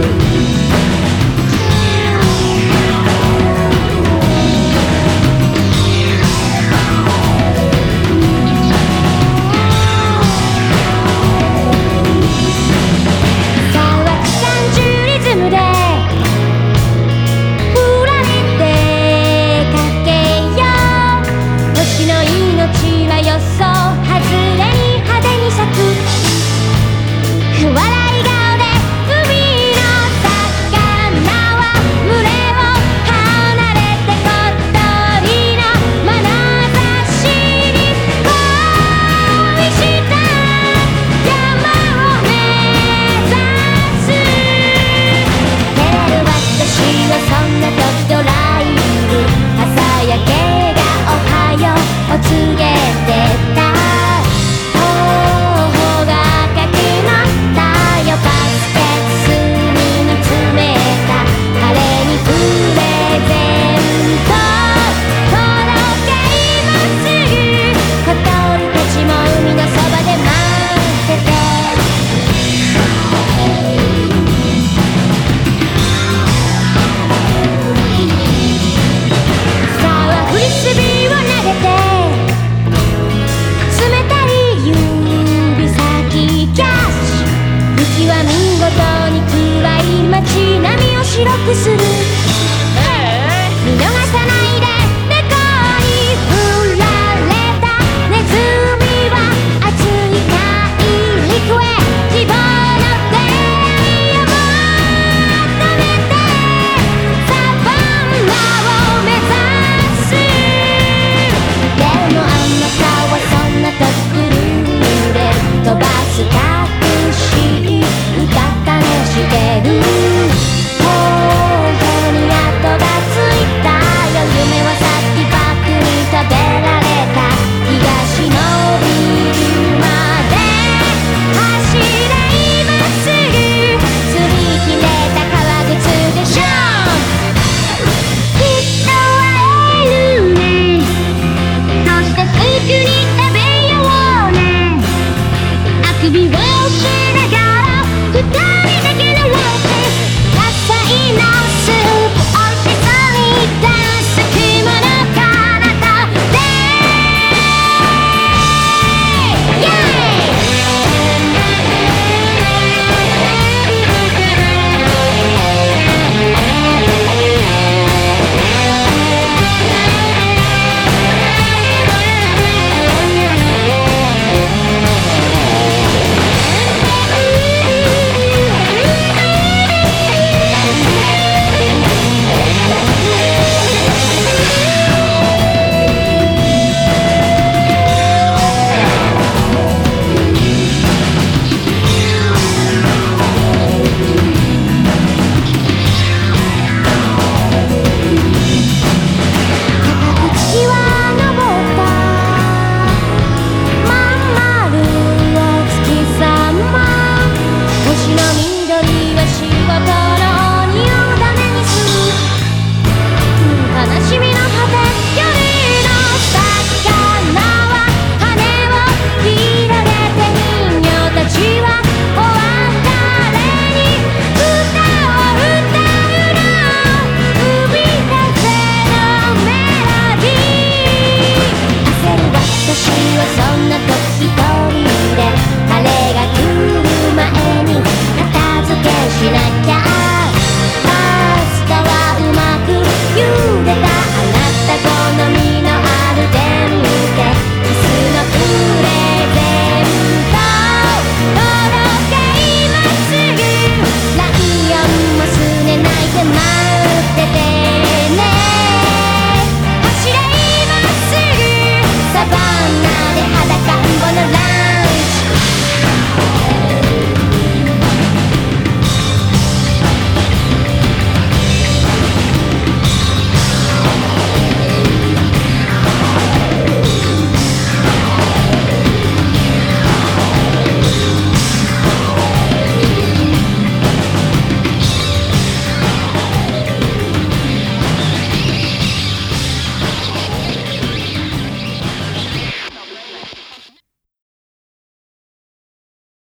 you. game 不是。